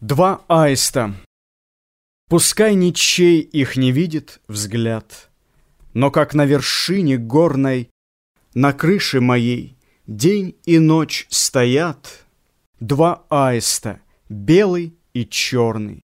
Два аиста. Пускай ничей их не видит взгляд, Но как на вершине горной, На крыше моей день и ночь стоят Два аиста, белый и черный.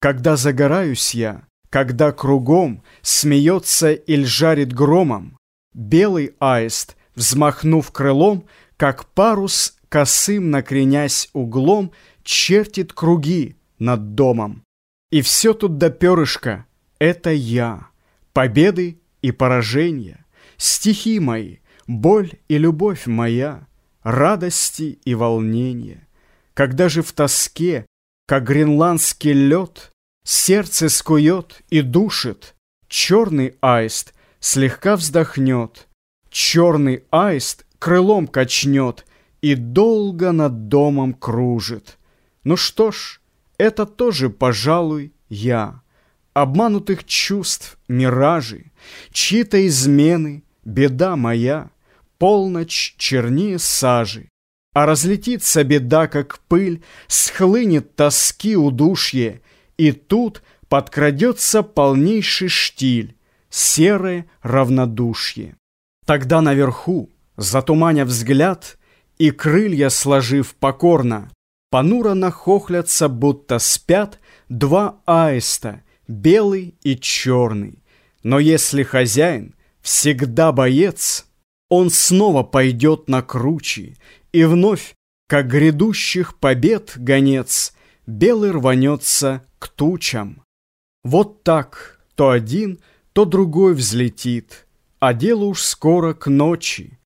Когда загораюсь я, когда кругом Смеется или жарит громом, Белый аист, взмахнув крылом, Как парус, косым накренясь углом, чертит круги над домом. И все тут до перышка — это я, победы и поражения, стихи мои, боль и любовь моя, радости и волнения. Когда же в тоске, как гренландский лед, сердце скует и душит, черный аист слегка вздохнет, черный аист крылом качнет и долго над домом кружит. Ну что ж, это тоже, пожалуй, я. Обманутых чувств, миражи, Чьи-то измены, беда моя, Полночь чернее сажи. А разлетится беда, как пыль, Схлынет тоски удушье, И тут подкрадется полнейший штиль, Серое равнодушье. Тогда наверху, затуманя взгляд, И крылья сложив покорно, Понуро нахохлятся, будто спят Два аиста, белый и черный. Но если хозяин всегда боец, Он снова пойдет на кручи, И вновь, как грядущих побед гонец, Белый рванется к тучам. Вот так то один, то другой взлетит, А дело уж скоро к ночи.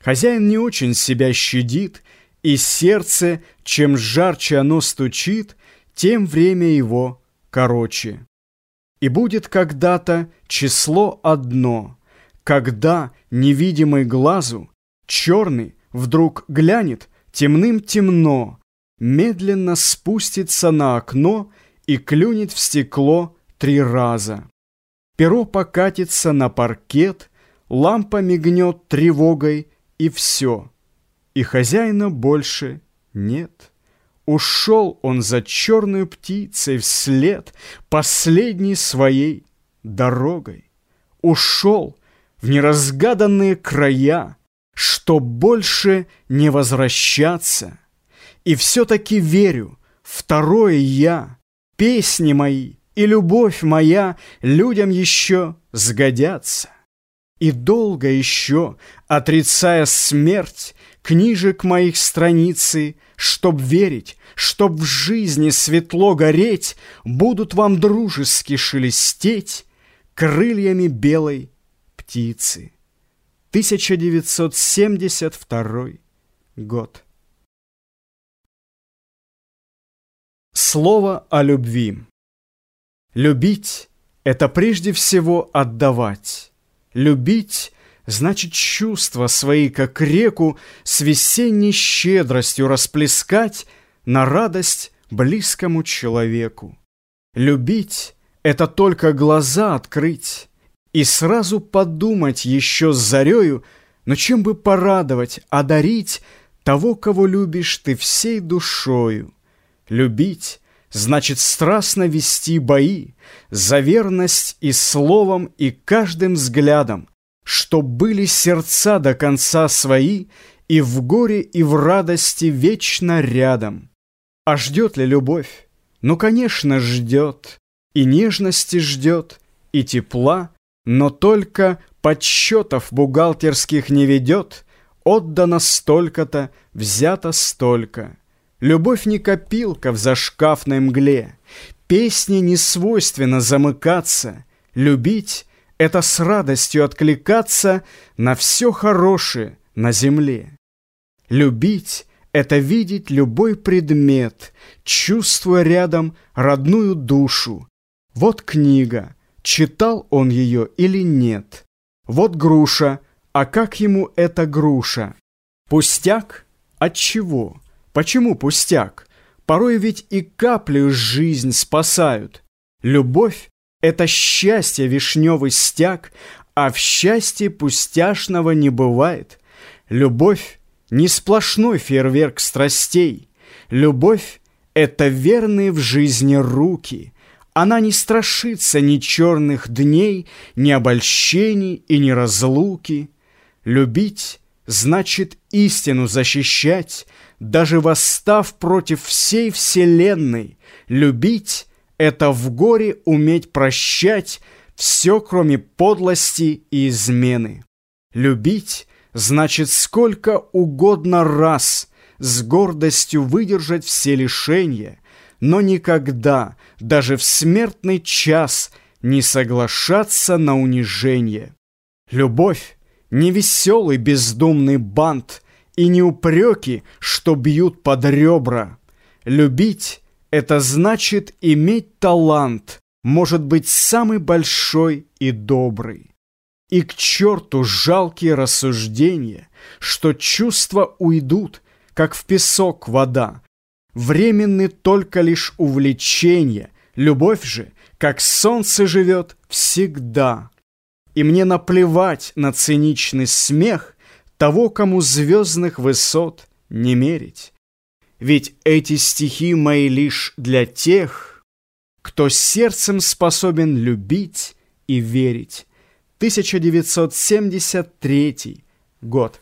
Хозяин не очень себя щадит, и сердце, чем жарче оно стучит, тем время его короче. И будет когда-то число одно, когда невидимый глазу черный вдруг глянет темным темно, медленно спустится на окно и клюнет в стекло три раза. Перо покатится на паркет, лампа мигнет тревогой, и все — и хозяина больше нет. Ушел он за черной птицей вслед последней своей дорогой. Ушел в неразгаданные края, что больше не возвращаться. И все-таки верю, второе я, песни мои и любовь моя людям еще сгодятся. И долго еще, отрицая смерть, книжек моих страницы, Чтоб верить, чтоб в жизни светло гореть, Будут вам дружески шелестеть Крыльями белой птицы. 1972 год. Слово о любви. Любить — это прежде всего отдавать. Любить Значит, чувства свои, как реку, С весенней щедростью расплескать На радость близкому человеку. Любить — это только глаза открыть И сразу подумать еще с зарею, Но чем бы порадовать, одарить Того, кого любишь ты всей душою. Любить — значит страстно вести бои За верность и словом, и каждым взглядом, что были сердца до конца свои И в горе, и в радости вечно рядом. А ждет ли любовь? Ну, конечно, ждет. И нежности ждет, и тепла, Но только подсчетов бухгалтерских не ведет, Отдано столько-то, взято столько. Любовь не копилка в зашкафной мгле, Песне не свойственно замыкаться, Любить это с радостью откликаться на все хорошее на земле. Любить — это видеть любой предмет, чувствуя рядом родную душу. Вот книга, читал он ее или нет. Вот груша, а как ему эта груша? Пустяк? От чего? Почему пустяк? Порой ведь и каплю жизнь спасают. Любовь это счастье вишневый стяг, а в счастье пустяшного не бывает. Любовь — не сплошной фейерверк страстей. Любовь — это верные в жизни руки. Она не страшится ни черных дней, ни обольщений и ни разлуки. Любить значит истину защищать, даже восстав против всей вселенной. Любить — это в горе уметь прощать все, кроме подлости и измены. Любить значит сколько угодно раз с гордостью выдержать все лишения, но никогда, даже в смертный час, не соглашаться на унижение. Любовь — не веселый бездумный бант и не упреки, что бьют под ребра. Любить — это значит иметь талант, может быть самый большой и добрый. И к черту жалкие рассуждения, что чувства уйдут, как в песок вода. Временны только лишь увлечения, любовь же, как солнце живет всегда. И мне наплевать на циничный смех того, кому звездных высот не мерить. Ведь эти стихи мои лишь для тех, кто сердцем способен любить и верить. 1973 год.